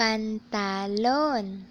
pantalon.